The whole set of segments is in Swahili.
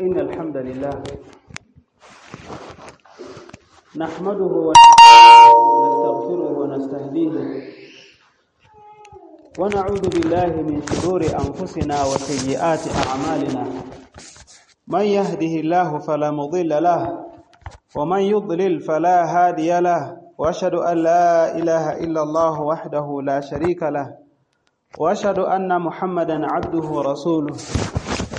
إن الحمد لله نحمده ونستغفره ونستهديه ونعوذ بالله من شرور أنفسنا وسيئات أعمالنا. من يهده الله فلا مضل له ومن يضلل فلا هادي له وأشهد أن لا إله إلا الله وحده لا شريك له وأشهد أن محمدا عبده ورسوله.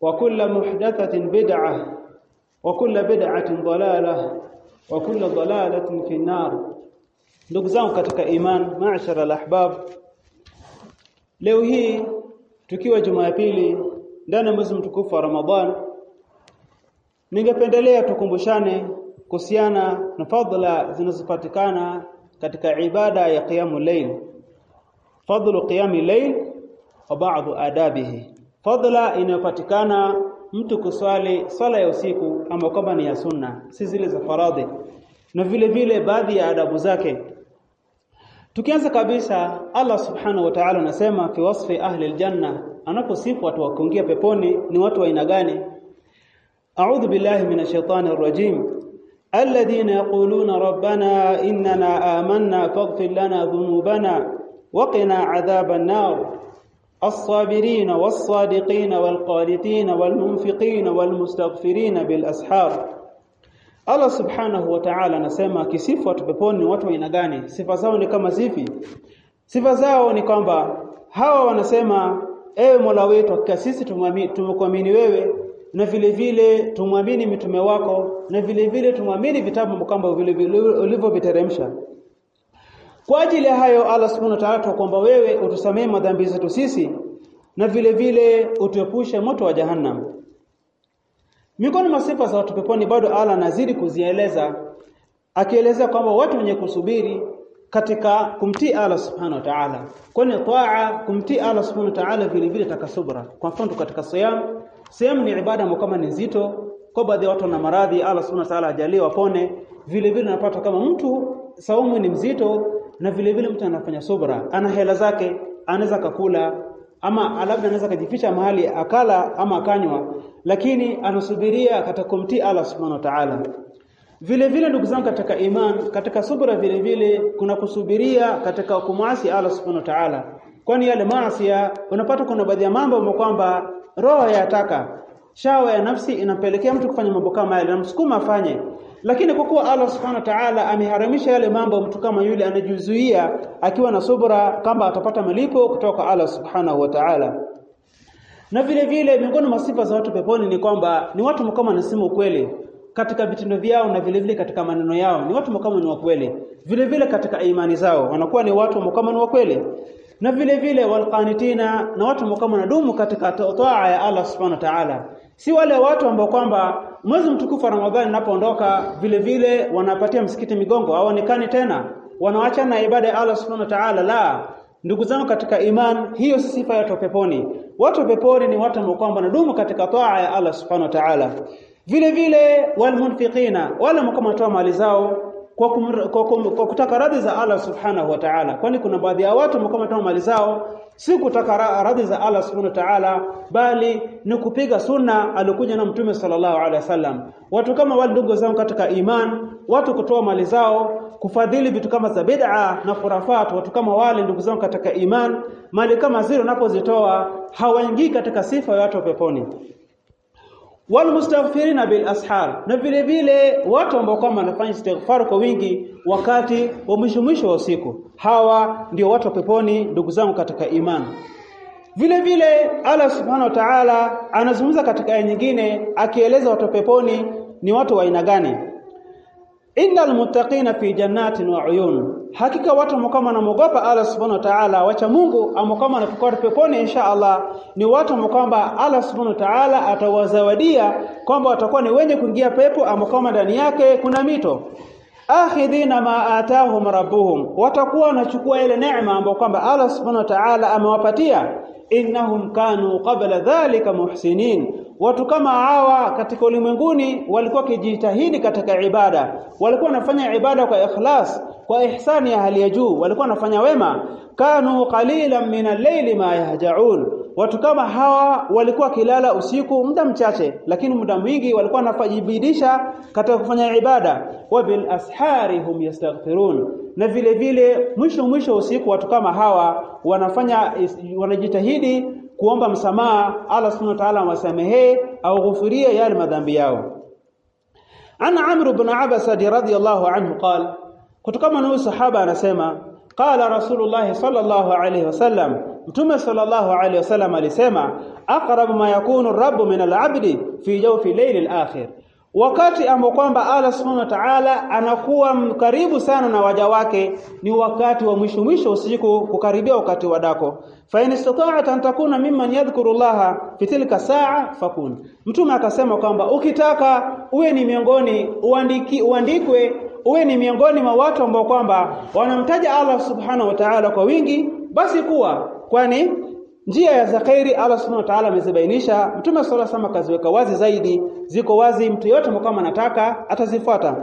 وكل محدثة بدعة وكل بدعة ضلالة وكل ضلالة في النار ndugu zangu katika iman maashara alahbab leo hii tukiwa Jumapili ndani ya mwezi mtukufu wa Ramadhan ningependelea tukumbushane kuhusiana na fadhila zinazopatikana katika ibada ya qiyamul layl fadhlu qiyamil layl wa ba'dhu adabihi Fadhila inayopatikana mtu kuswali swala ya usiku ama kwamba ni ya sunna, si zile za faradhi, na vile vile baadhi ya adabu zake. Tukianza kabisa, Allah subhanahu wa ta'ala anasema fi wasfi ahli aljanna, anaposifu watu wa kuingia peponi ni watu wa aina gani? A'udhu billahi minash shaitani rrajim alladhina yaquluna rabbana innana amanna faghfir lana dhunubana waqina adhaban nar الصابرين والصادقين والقانتين والمنفقين والمستغفرين بالأسحار Allah subhanahu wa ta'ala anasema kisifu watu peponi watu wa aina gani sifa zao ni kama zipi sifa zao ni kwamba hawa wanasema ewe Mola wetu hakika sisi tumekuamini wewe na vile vile tumwamini mitume wako na vile vile tumwamini vitabu kwamba vile vile ulivyoviteremsha kwa ajili ya hayo Allah subhanahu wa ta'ala kwamba wewe utusamee madhambi zetu sisi na vile vile utuepushe moto wa jahannam. Mikono masifa za watu peponi bado Allah anazidi kuzieleza akielezea kwamba watu wenye kusubiri katika kumtii Allah subhanahu wa ta'ala. Kwani taa kumtii Allah subhanahu wa ta'ala vile vile takasubra kwa mfano katika siyam siyam ni ibada kama ni nzito kwa baadhi ya watu na maradhi Allah subhanahu wa ta'ala ajalie wapone. Vile vile napata kama mtu saumu ni mzito na vile vile mtu anafanya subra ana hela zake anaweza kakula ama labda anaweza kujificha mahali akala ama akanywa lakini anasubiria katika kumtii Allah subhanahu wa ta'ala. Vile vile ndugu zangu katika iman katika subra vile vile kuna kusubiria katika kumwasi Allah subhanahu wa ta'ala. Kwani yale maasi unapata kuna baadhi ya mambo kwamba roho yataka shawa ya nafsi inampelekea mtu kufanya mambo kama yale namsukuma afanye lakini kwa kuwa Allah subhanahu wa ta'ala ameharamisha yale mambo mtu kama yule anajizuia akiwa na subra kama atapata malipo kutoka Allah subhanahu wa ta'ala. Na vile vile miongoni mwa sifa za watu peponi ni kwamba ni watu kama nasema ukweli katika vitendo vyao na vile vile katika maneno yao. Ni watu kama ni wa kweli. Vile vile katika imani zao. Wanakuwa ni watu kama ni wa kweli. Na vile vile walqanitina na watu kama nadumu katika taa ya Allah subhanahu wa ta'ala. Si wale watu ambao kwamba mwezi mtukufu wa Ramadhani unapoondoka vile vile wanapatia msikiti migongo hawaonekani tena. Wanaacha na ibada ya Allah subhanahu wa ta'ala la ndugu zangu katika iman hiyo si sifa ya watu peponi. Watu peponi ni watu ambao kwamba nadumu katika toa ya Allah subhanahu wa ta'ala. Vile vile walmunfiqina wale ambao kama watoa mali zao kwa, kum, kwa, kum, kwa kutaka radhi za Allah subhanahu wa ta'ala. Kwani kuna baadhi ya watu ambao wanatoa mali zao si kutaka radhi za Allah subhanahu wa ta'ala bali ni kupiga sunna alikuja na mtume sallallahu alaihi wasallam. Watu kama wale ndugu zangu katika iman watu kutoa mali zao kufadhili vitu kama za bid'a na khurafat watu kama wale ndugu zangu katika iman mali kama zile unapozitoa hawaingii katika sifa ya watu wa peponi walmustaghfirina bil ashar na vile vile watu ambao kama wanafanya istighfar kwa wingi wakati wa mwisho mwisho wa usiku hawa ndio watu wa peponi ndugu zangu katika imani. Vile vile Allah subhanahu wa ta'ala anazungumza katika aya nyingine akieleza watu wa peponi ni watu wa aina gani innal muttaqina fi jannatin wa uyun. Hakika watu ambao kama wanamogopa Allah subhanahu wa ta'ala. Wacha Mungu ambao kama wanapokuwa peponi insha Allah ni watu ambao kwamba Allah subhanahu wa ta'ala atawazawadia kwamba watakuwa ni wenye kuingia pepo ambao kama ndani yake kuna mito. Akhidhina ma atahum rabbuhum. Watakuwa wanachukua ile neema ambayo kwamba Allah subhanahu wa ta'ala amewapatia innahum kanu qabla dhalika muhsinin. Watu kama hawa katika ulimwenguni walikuwa kijitahidi katika ibada. Walikuwa wanafanya ibada kwa ikhlas kwa ihsani ya hali ya juu. Walikuwa wanafanya wema. Kanu qalilan min al-layli ma yahja'un watu kama hawa walikuwa kilala usiku muda mchache lakini muda mwingi walikuwa wanafajibidisha katika kufanya ibada. Wa bil ashari hum yastaghfirun. Na vile vile mwisho mwisho usiku watu kama hawa wanafanya wanajitahidi kuomba msamaha Allah subhanahu wa ta'ala wasamehe au ghufurie yale madhambi yao. Ana amr ibn abasa radhiyallahu anhu qala kutoka na sahaba anasema qala rasulullah sallallahu alayhi wasallam mtume sallallahu alayhi wasallam alisema aqrabu ma yakunu rabbu min al-abdi fi jawfi layl al-akhir wakati ambao kwamba Allah subhanahu wa ta'ala anakuwa karibu sana na waja wake ni wakati wa mwisho mwisho usiku kukaribia wakati wa dako. Fa in istata'at an takuna mimman yadhkuru Allah fi tilka saa fakun. Mtume akasema kwamba ukitaka uwe ni miongoni uandiki uandikwe uwe ni miongoni mwa watu ambao kwamba wanamtaja Allah subhanahu wa ta'ala kwa wingi basi kuwa kwani njia ya zakairi Allah subhanahu wa ta'ala amezibainisha mtume sala sama kaziweka wazi zaidi ziko wazi mtu yote kama anataka atazifuata.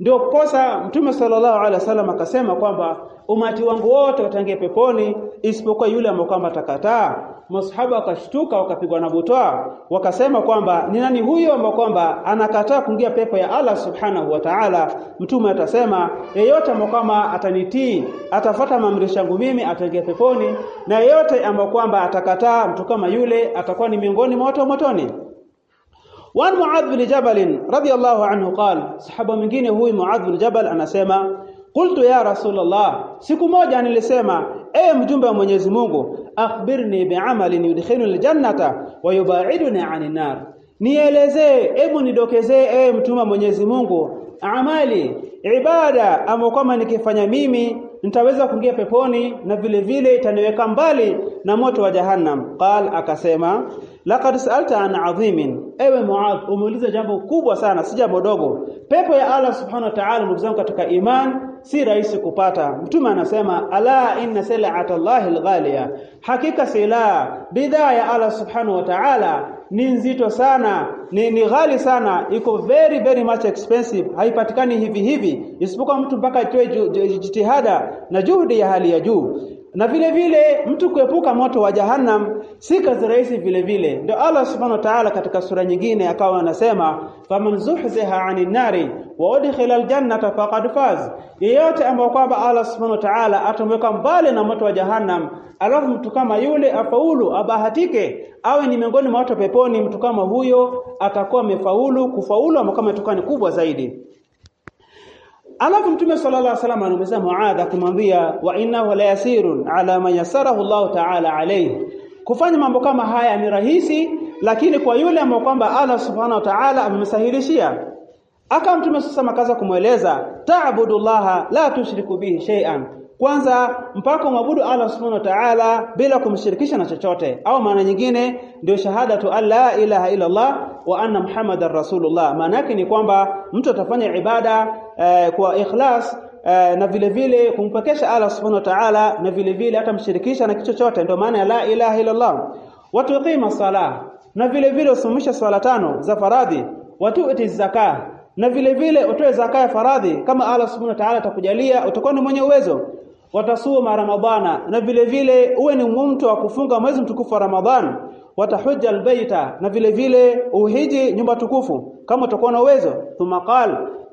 Ndio kosa mtume sallallahu alaihi wasallam akasema kwamba umati wangu wote wataingia peponi isipokuwa yule ambaye kwamba atakataa masahaba wakashtuka wakapigwa na butwa wakasema kwamba ni nani huyo ambaye kwamba anakataa kuingia pepo ya Allah subhanahu wa ta'ala mtume atasema yeyote ambaye kwamba atanitii atafuata maamrisho yangu mimi ataingia peponi na yeyote ambaye kwamba atakataa mtu kama yule atakuwa ni miongoni mwa watu wa motoni وعن معاذ بن جبل رضي الله عنه قال صحابه mwingine huyu Muadh bin Jabal anasema qultu ya rasulullah siku moja nilisema e mjumbe wa Mwenyezi Mungu akhbirni bi'amalin yudkhiluni aljannata wa yubaiduna 'anil nar. Nielezee hebu nidokezee ewe mtume wa Mwenyezi Mungu amali ibada ambayo kama nikifanya mimi nitaweza kuingia peponi na vile vile itaniweka mbali na moto wa jahannam. Qal akasema laqad sa'alta an adhimin. Ewe muadh umeuliza jambo kubwa sana si jambo dogo. Pepo ya Allah subhanahu wa ta'ala ndugu zangu katika iman si rahisi kupata. Mtume anasema ala inna sil'ata Allahi alghaliya. Hakika sila bidhaa ya Allah subhanahu wa ta'ala ni nzito sana ni, ni ghali sana iko very very much expensive. Haipatikani hivi hivi. Isipokuwa mtu mpaka atoe jitihada na juhudi ya hali ya juu na vile vile mtu kuepuka moto wa jahannam si kazi rahisi vile vile. Ndio Allah subhanahu wa ta'ala katika sura nyingine akawa anasema faman zuhziha 'anil nari wa udkhila aljannata faqad faz. Yeyote ambaye kwamba Allah subhanahu wa ta'ala atamweka mbali na moto wa jahannam alafu mtu kama yule afaulu abahatike awe ni miongoni mwa watu peponi mtu kama huyo atakuwa amefaulu kufaulu ama kama tukani kubwa zaidi Alafu Mtume sallallahu alaihi wasallam anamwambia Muadha kumwambia wa innahu la yasirun ala man yasarahu Allah ta'ala alayhi. Kufanya mambo kama haya ni rahisi lakini kwa yule ambaye kwamba Allah subhanahu wa ta'ala amemsahilishia. Aka Mtume sasa makaza kumweleza ta'budullaha la tushriku bihi shay'an. Kwanza mpaka mwabudu Allah subhanahu wa ta'ala bila kumshirikisha na chochote. Au maana nyingine ndio shahadatu alla ilaha illa Allah wa anna muhammadar rasulullah. Maana yake ni kwamba mtu atafanya ibada eh, kwa ikhlas eh, na vile vile kumpekesha Allah subhanahu wa ta'ala na vile vile hata mshirikisha na kichochote, chochote. Ndio maana ya la ilaha illa Allah watu tuqima sala na vile vile usimisha swala tano za faradhi. Watu iti zaka na vile vile utoe zaka ya faradhi. Kama Allah subhanahu wa ta'ala atakujalia utakuwa ni mwenye uwezo watasuma ramadhana. Na vile vile uwe ni mtu wa kufunga mwezi mtukufu wa ramadhan watahujja albaita. Na vile vile uhiji nyumba tukufu. Kama utakuwa na uwezo thumma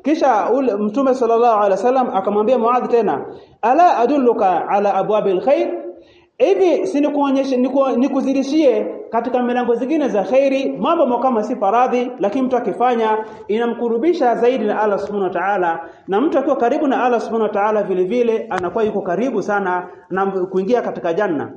kisha ule mtume sallallahu alaihi wasallam akamwambia Muadh tena ala adulluka ala abwabil khair hivi si nikuonyeshe nikuzidishie katika milango zingine za khairi mambo kama si faradhi lakini mtu akifanya inamkurubisha zaidi na Allah subhanahu wa ta'ala na mtu akiwa karibu na Allah subhanahu wa ta'ala vile vile anakuwa yuko karibu sana na kuingia katika janna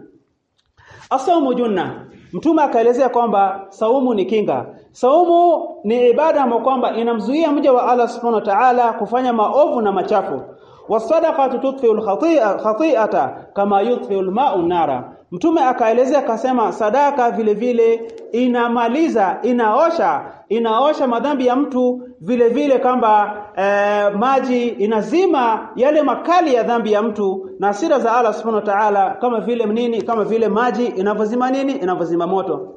Asaumu junna Mtume akaelezea kwamba saumu ni kinga. Saumu ni ibada ambayo kwamba inamzuia mja wa Allah Subhanahu wa Ta'ala kufanya maovu na machafu. Wasadaqatu tudfi'u alkhati'ata kama yudfi'u alma'u nara. Mtume akaelezea akasema sadaka vile vile inamaliza inaosha inaosha madhambi ya mtu vile vile kamba eh, maji inazima yale makali ya dhambi ya mtu na hasira za Allah Subhanahu wa Ta'ala kama vile nini kama vile maji inavyozima nini inavyozima moto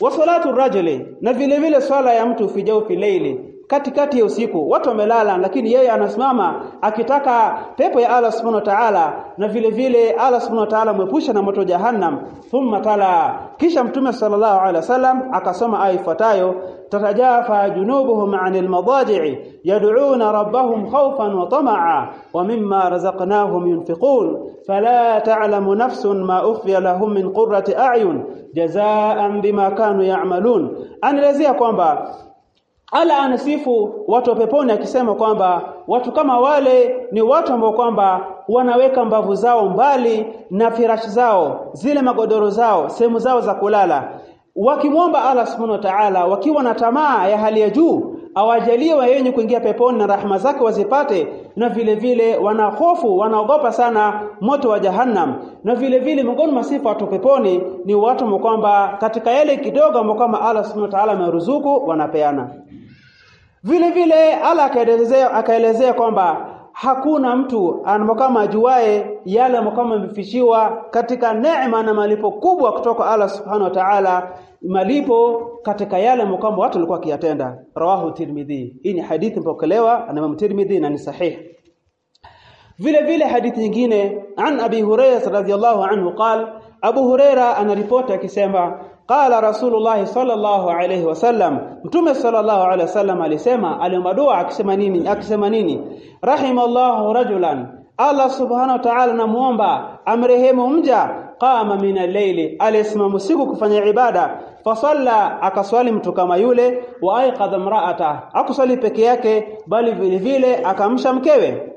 wa salatu rajuli na vile vile swala ya mtu fi katikati ya usiku watu wamelala lakini yeye anasimama akitaka pepo ya Allah subhanahu wa ta'ala na vile vile Allah subhanahu wa ta'ala mwepusha na moto jahannam. Thumma tala kisha mtume sallallahu alaihi wasallam akasoma aya ifuatayo tatajafa junubuhum 'anil madaji'i yad'una rabbahum khawfan wa tama'a wa mimma razaqnahum yunfiqun. Fala ta'lamu nafsun ma ukhfiya lahum min qurrati a'yun jazaa'an bima kanu ya'malun. Anaelezea kwamba ala anasifu watu wa peponi akisema kwamba watu kama wale ni watu ambao kwamba wanaweka mbavu zao mbali na firashi zao zile magodoro zao sehemu zao za kulala. Wakimwomba Allah subhanahu wa ta'ala wakiwa na tamaa ya hali ya juu awajalie wenye kuingia peponi na rahma zake wazipate na vile vile wanahofu wanaogopa sana moto wa jahannam. Na vile vile miongoni mwa sifa watu peponi ni watu kwamba katika yale kidogo ambao kama Allah subhanahu wa ta'ala ameruzuku wanapeana vile vile Allah akaelezea akaelezea kwamba hakuna mtu anamokama ajuae yale kama amefishiwa katika neema na malipo kubwa kutoka Allah subhanahu wa ta'ala malipo katika yale mokama watu walikuwa kiyatenda rawahu tirmidhi. Hii ni hadithi mpokelewa na Imam Tirmidhi na ni sahihi vile vile hadithi nyingine an Abi Hurairah radhiyallahu anhu qala Abu Huraira anaripoti akisema qala Rasulullah sallallahu alayhi wasallam Mtume sallallahu alayhi wasallam alisema aliomba dua akisema nini akisema nini? Rahimallahu rajulan Allah subhanahu wa ta'ala namuomba amrehemu mja qama min al-layli alisimama usiku kufanya ibada. Fasalla akaswali mtu kama yule wa aiqadha mraata, akuswali peke yake bali vile vile akamsha mkewe.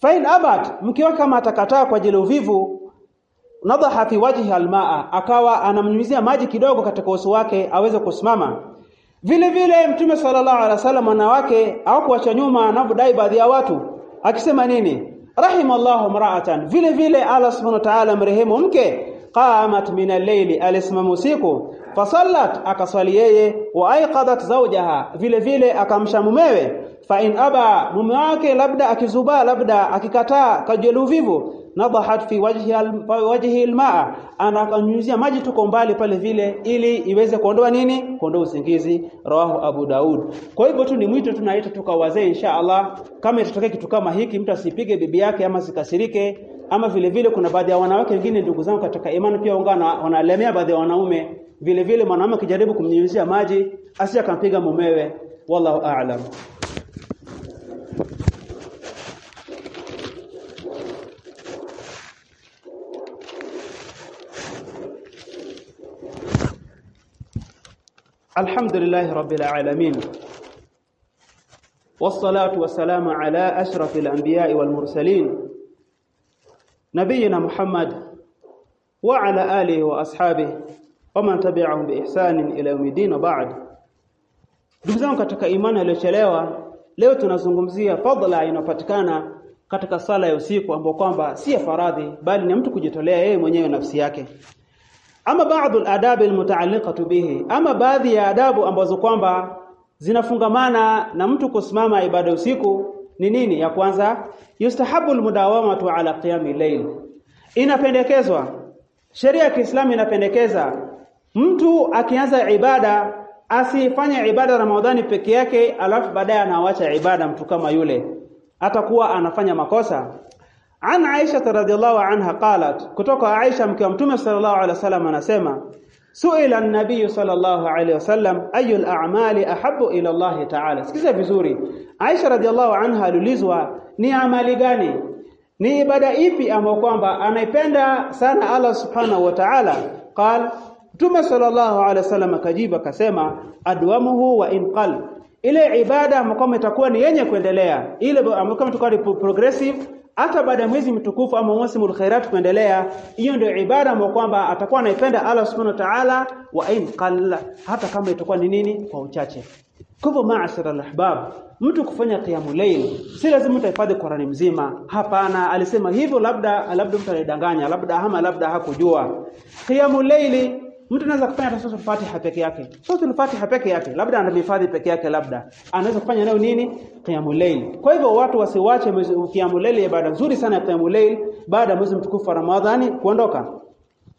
Fain abad mkiwa kama atakataa kwa ajili uvivu nadaha fi wajhi almaa akawa anamnyunyizia maji kidogo katika uso wake aweze kusimama. Vile vile mtume sallallahu alaihi wasallam wanawake au kuacha nyuma anavyodai baadhi ya watu akisema nini? Rahimallahu mra'atan vile vile Allah subhanahu wa ta'ala mrehemu mke qamat min al-layli alisimama usiku fasallat akaswali yeye wa aiqadat zawjaha. Vile vile akamsha mumewe fa in aba mume wake labda akizubaa labda akikataa kajelu vivu nadahat fi wajhi al, wajhi almaa anakanyunyizia maji tuko mbali pale vile ili iweze kuondoa nini? Kuondoa usingizi. Rawahu abu daud. Kwa hivyo tu ni mwito tunaita tuka wazee insha Allah kama itatokea kitu kama hiki mtu asipige bibi yake ama sikasirike ama vile vile kuna baadhi ya wanawake wengine ndugu zangu katika imani pia ungana wanalemea baadhi ya wanaume. Vile vile mwanaume akijaribu kumnyunyizia maji asije akampiga mumewe. Wallahu a'lam الحمد لله رب العالمين والصلاة والسلام على أشرف الأنبياء والمرسلين نبينا محمد وعلى آله وأصحابه ومن تبعهم بإحسان إلى يوم الدين وبعد ndugu zangu katika imani iliyochelewa leo tunazungumzia fadhila inayopatikana katika sala ya usiku ambapo kwamba si ya faradhi bali ni mtu kujitolea yeye mwenyewe nafsi yake ama baadhi al-adab bihi. Ama baadhi ya adabu ambazo kwamba zinafungamana na mtu kusimama ibada usiku ni nini? Ya kwanza yustahabu al-mudawamatu ala qiyami layl inapendekezwa sheria ya Kiislamu inapendekeza mtu akianza ibada asifanye ibada Ramadhani peke yake alafu baadaye anawacha ibada mtu kama yule. Atakuwa anafanya makosa An Aisha radhiallahu anha qalat kutoka Aisha mke wa Mtume sallallahu alaihi wasallam anasema Suila an-nabiy sallallahu alaihi wasallam ayu al-a'mali ahabbu ila Allah ta'ala. Sikiza vizuri. Aisha radhiallahu anha aliulizwa ni amali gani? Ni ibada ipi ambayo kwamba anaipenda sana Allah subhanahu wa ta'ala? Qal Mtume sallallahu alaihi wasallam akajibu akasema adwamuhu wa inqal ile ibada ambayo itakuwa ni yenye kuendelea ile ambayo itakuwa ni progressive hata baada ya mwezi mtukufu ama mwezi khairat kuendelea hiyo ndio ibada ambayo kwamba atakuwa anaipenda Allah subhanahu wa ta'ala wa in qalla, hata kama itakuwa ni nini kwa uchache. Kwa hivyo maashara alahbab mtu kufanya qiyamul layl si lazima utahifadhi Qur'ani mzima. Hapana alisema hivyo labda labda mtu alidanganya labda ama labda hakujua. Qiyamul layl mtu anaweza kufanya hata sura Fatiha peke yake. Sura Fatiha peke yake. Labda anahifadhi peke yake labda. Anaweza kufanya nayo nini? Qiyamul layl. Kwa hivyo watu wasiwache qiyamul layl ibada nzuri sana ya qiyamul layl baada ya mwezi mtukufu wa Ramadhani kuondoka.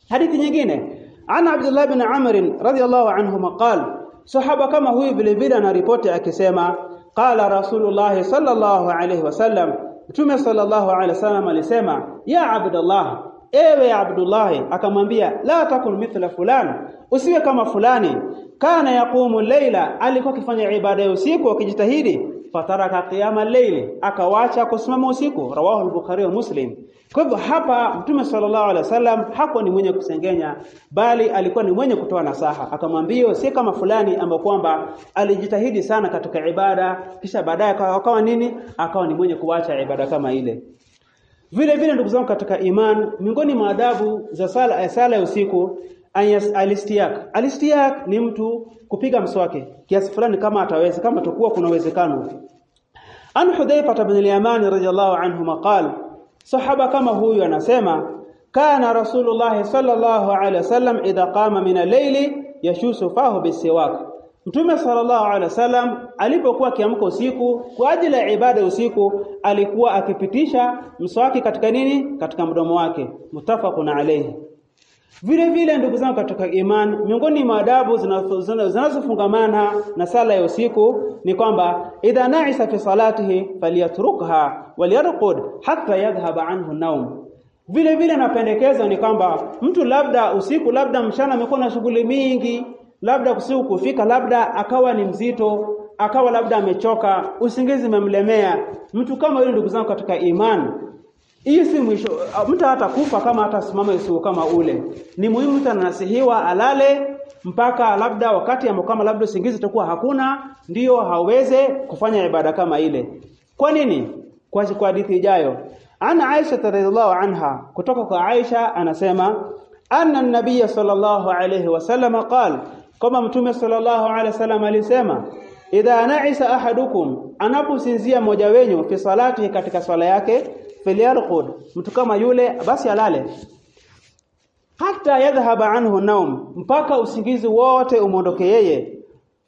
Hadithi nyingine. Ana Abdullah bin Amr radhiyallahu anhu maqal, Sahaba kama huyu vile vile anaripoti akisema qala Rasulullah sallallahu alayhi wasallam Mtume sallallahu alayhi wasallam alisema ya Abdullah ewe Abdullahi, akamwambia la takun mithla fulani usiwe kama fulani. Kana yaqumu leila alikuwa akifanya ibada ya usiku akijitahidi. Fataraka qiyama leili, akawacha kusimama usiku. Rawahu al-bukhari wa muslim. Kwa hivyo hapa mtume sallallahu alaihi wasallam hakuwa ni mwenye kusengenya bali alikuwa ni mwenye kutoa nasaha. Akamwambia si kama fulani ambaye kwamba alijitahidi sana katika ibada kisha baadaye akawa nini? Akawa ni mwenye kuwacha ibada kama ile vile vile ndugu zangu katika iman miongoni mwa adabu za sala ya sala ya usiku alistiyak. Alistiak ni mtu kupiga mswaki kiasi fulani kama ataweza kama tokuwa kuna uwezekano. An hudhaifa ibn al-yaman radiyallahu anhu maqal sahaba kama huyu anasema kana rasulullah sallallahu alaihi wasallam idha qama min al-layli yashusu fahu bisiwak Mtume sallallahu alaihi wasallam alipokuwa akiamka usiku kwa ajili ya ibada usiku alikuwa akipitisha mswaki katika nini? Katika mdomo wake. Mutafaqun alayhi. Vile vile ndugu zangu katika imani, miongoni mwa adabu zinazofungamana na sala ya usiku ni kwamba idha na'isa fi salatihi falyatrukha walyarqud hatta yadhhaba anhu naum vile vile napendekeza ni kwamba mtu labda usiku labda mchana amekuwa na shughuli mingi labda usiku kufika labda akawa ni mzito akawa labda amechoka usingizi umemlemea. Mtu kama yule ndugu zangu katika imani hii si mwisho mtu hata kufa kama hata simama usiku kama ule. Ni muhimu mtu ananasihiwa alale mpaka labda wakati ambao kama labda usingizi utakuwa hakuna ndiyo haweze kufanya ibada kama ile. Kwa nini? Kwa kwa hadithi ijayo. Ana Aisha radhiallahu anha kutoka kwa Aisha anasema anna an-nabiy sallallahu alayhi wasallam qala kama mtume sallallahu alaihi wasallam alisema idha na'isa ahadukum anaposinzia mmoja wenyu fi salati katika swala yake falyarqud mtu kama yule basi alale. Hata yadhhaba anhu naum mpaka usingizi wote umondoke yeye.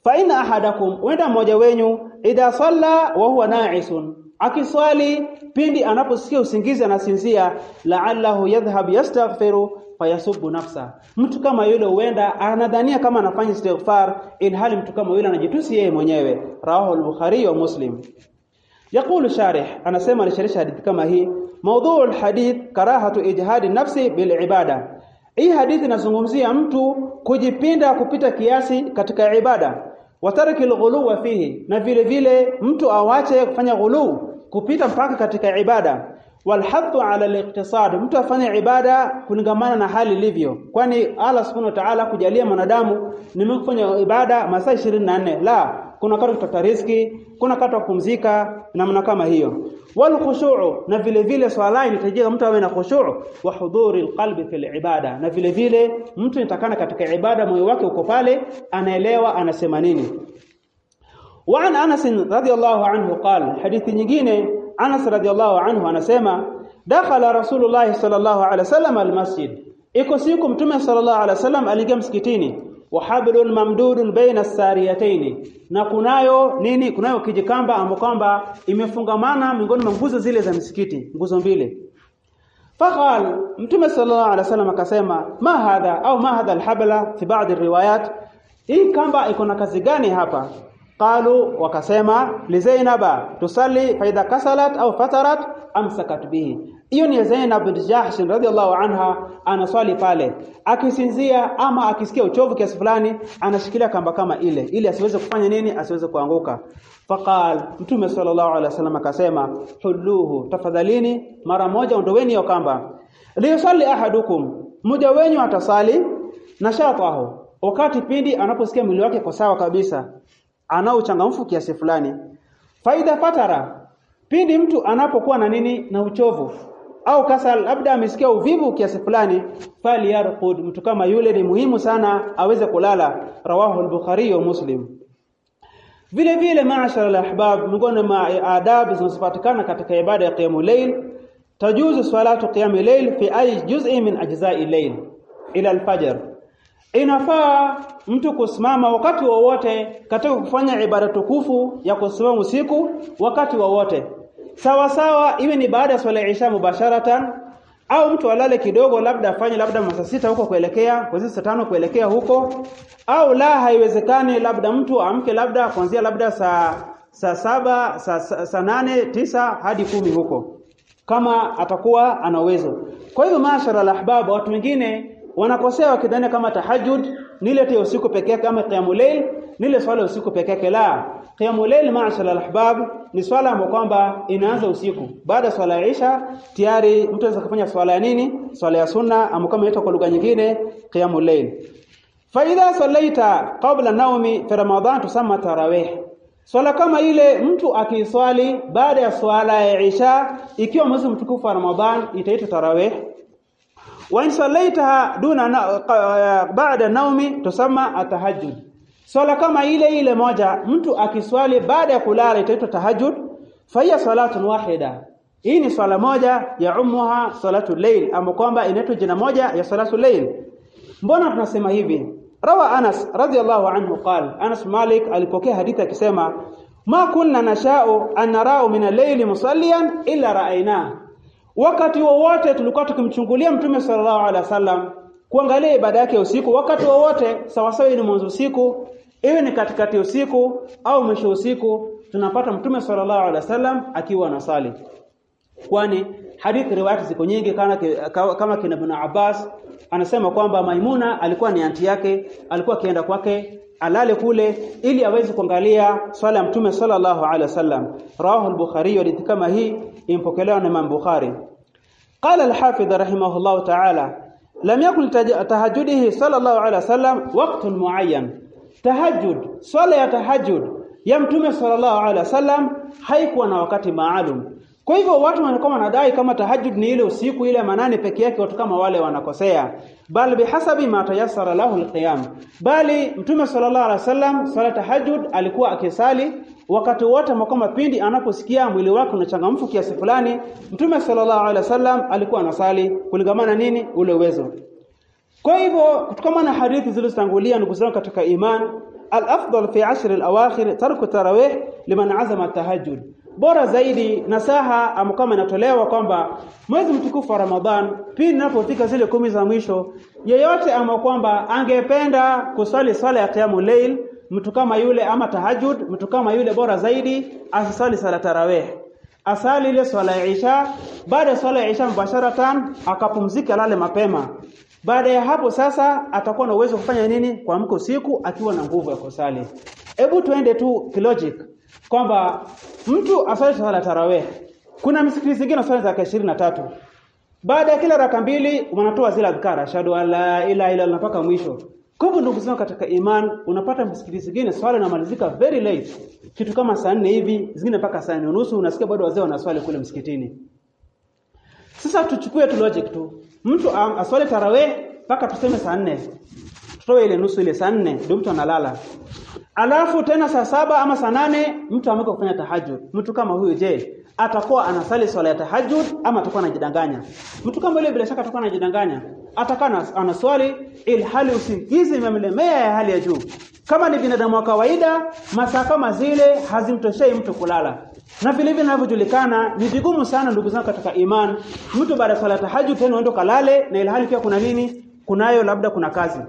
Fa in ahadakum wenda mmoja wenyu idha salla wa huwa na'isun. Akiswali pindi anaposikia usingizi anasinzia la'allahu yadhhab yastaghfiru fayasubu nafsa, mtu kama yule huenda anadhania kama anafanya istighfar, ilhali mtu kama yule anajitusi yeye mwenyewe. Rawahu al-Bukhari wa Muslim. Yaqulu sharih, anasema alisharisha hadithi kama hii, mawdhu' al-hadith karahatu ijhadi nafsi bil ibada. Hii hadithi inazungumzia mtu kujipinda kupita kiasi katika ibada, watariki alghuluwa fihi, na vile vile mtu awache kufanya ghuluu kupita mpaka katika ibada walhathu ala aliqtisad mtu afanye ibada kulingamana na hali ilivyo. Kwani Allah subhanahu wa ta'ala kujalia mwanadamu nimekufanya ibada masaa 24 la kuna wakati kutafuta riziki kuna wakati kupumzika namna kama hiyo. Wal khushu'u na vile vile swala inahitajika mtu awe na khushu' wa hudhuri alqalbi fil ibada na vile vile mtu nitakana katika ibada moyo wake uko pale anaelewa anasema nini. Wa an Anas radhiyallahu anhu qala hadithi nyingine Anas radhiyallahu anhu anasema dakhala Rasulullah sallallahu alaihi wasallam almasjid. Iko siku mtume sallallahu alaihi wasallam aliingia msikitini. Wa hablun mamdudun baina sariyataini na kunayo nini? Kunayo kijikamba ambapo kwamba imefungamana miongoni mwa nguzo zile za msikiti nguzo mbili. Faqal mtume sallallahu alaihi wasallam akasema ma hadha? Au ma hadha alhabla fi ba'd riwayat, hii kamba iko na kazi gani hapa qalu wakasema li zainaba tusalli fa idha kasalat au fatarat amsakat bihi. Hiyo ni Zainab bint Jahsh radhiallahu anha anaswali pale. Akisinzia ama akisikia uchovu kiasi fulani anashikilia kamba kama ile ili asiweze kufanya nini? Asiweze kuanguka. Faqal mtume sallallahu alaihi wasallam akasema huluhu tafadhalini mara moja ondoweni hiyo kamba. Liyusalli ahadukum mmoja wenyu atasali na shatahu wakati pindi anaposikia mwili wake kwa sawa kabisa ana uchangamfu kiasi fulani. Faida fatara pindi mtu anapokuwa na nini? Na uchovu. Au kasa labda amesikia uvivu kiasi fulani fali yarqud mtu kama yule ni muhimu sana aweze kulala. Rawahu al-bukhari wa muslim. Vile vile maashara al-ahbab miongoni mwa adabu zinazopatikana katika ibada ya qiyamul layl tajuzu salatu qiyamul layl fi ay juz'in min ajza'i layl ila al-fajr inafaa mtu kusimama wakati wowote katika kufanya ibada tukufu ya kusimama usiku wakati wowote. Sawa sawa iwe ni baada ya swala Isha mubasharatan au mtu alale kidogo labda afanye labda masaa sita huko kuelekea kwa saa tano kuelekea huko au la haiwezekani labda mtu amke labda kuanzia labda saa saa saba saa, saa, saa nane tisa hadi kumi huko. Kama atakuwa ana uwezo. Kwa hivyo mashara la ahbab, watu wengine wanakosea wakidhania kama tahajjud ni ile usiku pekee kama qiyamul layl ni ile swala usiku pekee yake la. Qiyamul layl ma'ashara al-ahbab ni swala ambayo kwamba inaanza usiku. Baada ya swala ya Isha tayari mtu anaweza kufanya swala ya nini? Swala ya sunna ama kama inaitwa kwa lugha nyingine qiyamul layl. Fa idha sallaita qabla naumi fi ramadan tusamma tarawih. Swala kama ile mtu akiswali baada ya swala ya Isha ikiwa mwezi mtukufu wa Ramadhan itaitwa tarawih wa in sallaitaha duna na, baada naumi tusamma atahajjud swala kama ile ile moja mtu akiswali baada ya kulala itaitwa tahajjud fa salatun wahida. Hii ni swala moja ya ummuha salatu layl ama kwamba inaitwa jina moja ya salatu layl. Mbona tunasema hivi? Rawa Anas radhiyallahu anhu qala Anas Malik alipokea hadithi akisema ma kunna nasha'u an nara'u min al-layli musalliyan illa ra'ayna wakati wowote tulikuwa tukimchungulia mtume sallallahu alaihi wasallam kuangalia ibada yake usiku wakati wowote sawasawa ni mwanzo usiku iwe ni katikati usiku au mwisho usiku tunapata mtume sallallahu alaihi wasallam akiwa anasali kwani hadithi riwayati ziko nyingi kana kama kina Ibn Abbas anasema kwamba Maimuna alikuwa ni anti yake alikuwa akienda kwake alale kule ili aweze kuangalia swala ya mtume sallallahu alaihi wasallam. Rawahu al-bukhari hadithi kama hii impokelewa na Imam Bukhari. Qala al-hafidh rahimahullah ta'ala lam yakun tahajjudihi sallallahu alaihi wasallam waqtun muayyan. Tahajjud swala ya tahajjud ya mtume sallallahu alaihi wasallam haikuwa na wakati maalum kwa hivyo watu wanakuwa wanadai kama tahajjud ni ile usiku ile manane peke yake watu kama wale wanakosea. Bal bihasabi ma tayassara lahu alqiyam. Bali mtume sallallahu alaihi wasallam sala tahajjud alikuwa akisali. Wakati wote makoma pindi anaposikia mwili wake unachangamfu kiasi fulani mtume sallallahu alaihi wasallam alikuwa anasali. Kulingamana nini? Ule uwezo. Kwa hivyo kutokana na hadithi zilizotangulia ndugu zangu katika iman al-afdal fi ashr al-awakhir tarku tarawih liman azama tahajjud bora zaidi nasaha ama kama inatolewa kwamba mwezi mtukufu wa Ramadhan pindi ninapofika zile kumi za mwisho yeyote ama kwamba angependa kusali sala ya qiyamul layl mtu kama yule ama tahajjud mtu kama yule bora zaidi asisali sala tarawih. Asali ile swala ya Isha baada ya swala ya Isha mbasharatan akapumzika lale mapema. Baada ya hapo sasa atakuwa na uwezo kufanya nini? Kuamka siku akiwa na nguvu ya kusali. Hebu tuende tu kilogic kwamba mtu asali swala tarawih kuna misikiti zingine swala za 23 baada ya kila raka mbili wanatoa zile adhkara ashhadu an la ilaha illa mpaka mwisho. Kwa ndugu zangu katika iman unapata misikiti zingine swala inamalizika very late. Kitu kama saa nne hivi zingine mpaka saa nne unusu unasikia bado wazee wanaswali kule msikitini. Sasa tuchukue tu logic tu. Mtu um, aswali tarawih mpaka tuseme saa nne. Tutoe ile nusu ile saa nne ndio mtu analala alafu tena saa saba ama saa nane mtu ameko kufanya tahajjud. Mtu kama huyo je atakuwa anasali swala ya tahajjud ama atakuwa anajidanganya? Mtu kama yule bila shaka atakuwa anajidanganya. Atakuwa anaswali ilhali usingizi imemlemea ya hali ya juu. Kama ni binadamu wa kawaida masaa kama zile hazimtoshei mtu kulala. Na vile vile ninavyojulikana ni vigumu sana ndugu zangu katika iman. Mtu baada ya swala tahajjud tena uende kalale na ilhali pia kuna nini? Kunayo labda kuna kazi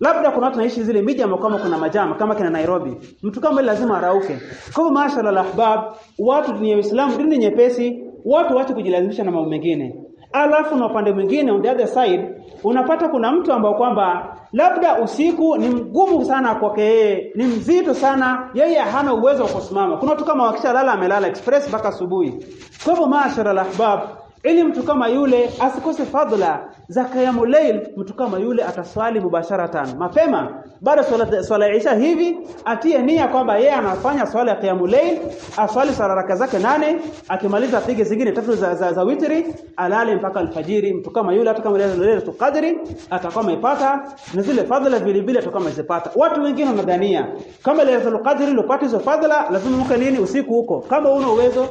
labda kuna watu naishi zile miji ambao kama kuna majama kama kina Nairobi. Mtu kama lazima arauke. Kwa hivyo mashallah ahbab watu dini ya Uislamu dini nyepesi watu waache kujilazimisha na mambo mengine. Alafu na upande mwingine on the other side unapata kuna mtu ambao kwamba labda usiku ni mgumu sana kwake yeye ni mzito sana yeye hana uwezo wa kusimama. Kuna watu kama wakishalala amelala express mpaka asubuhi. Kwa hivyo mashallah al-ahbab ili mtu kama yule asikose fadhila za qiyamul layl mtu kama yule ataswali mubasharatan. Mapema baada swala swala ya isha hivi atie nia kwamba yeye anafanya swala ya qiyamul layl aswali swala raka zake nane akimaliza apige zingine tatu za, za, za witri alale mpaka alfajiri. Mtu kama yule hata kama lailatul qadri atakuwa amepata na zile fadhila vile vile atakuwa amezipata. Watu wengine wanadhania kama lailatul qadri lopata hizo fadhila lazima muke nini usiku huko. Kama una uwezo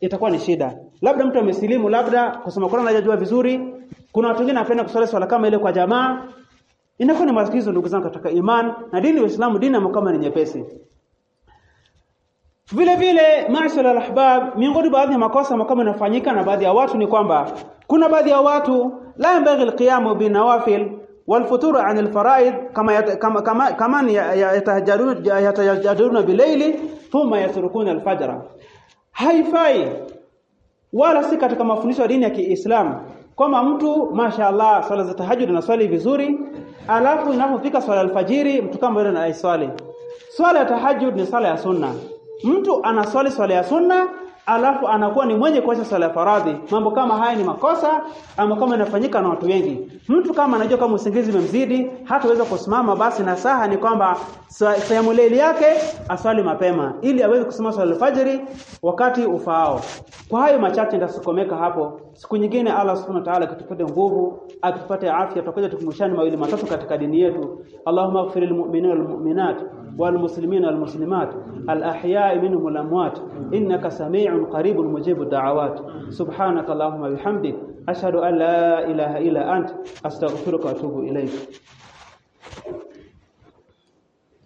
itakuwa ni shida labda mtu amesilimu labda kusoma Qur'an hajajua vizuri kuna watu wengine wanapenda kusali swala kama ile kwa jamaa inakuwa ni matatizo ndugu zangu katika iman na dini ya Uislamu dini ya kama ni nyepesi vile vile mashara al-ahbab miongoni baadhi ya makosa kama yanafanyika na baadhi ya watu ni kwamba kuna baadhi ya watu la yambaghi al-qiyamu binawafil والفطور عن الفرائض كما يت... كما كما كمان يتهجرون يتهجرون بالليل ثم يتركون الفجر haifai wala si katika mafundisho ya dini ya Kiislamu kwamba mtu mashaallah swala za tahajjud na swali vizuri alafu inapofika swala alfajiri mtu kama yule anaiswali. Swala ya tahajjud ni swala ya sunna. Mtu anaswali swala ya sunna alafu anakuwa ni mwenye kuacha sala ya faradhi. Mambo kama haya ni makosa ama kama yanafanyika na watu wengi. Mtu kama anajua kama usingizi umemzidi hataweza kusimama basi na saha ni kwamba sayamu leili yake aswali mapema ili aweze kusimama swala alfajiri wakati ufaao. Kwa hayo machache ndasukomeka hapo. Siku nyingine Allah subhanahu wa ta'ala akitupate nguvu akitupate afya tutakuja tukumshani mawili matatu katika dini yetu. Allahumma ighfir wal mu'minina wal mu'minat wal muslimina wal muslimat al ahya'i minhum wal amwat innaka samii'un qaribun mujibud da'awat subhanaka allahumma bihamdik ashhadu an la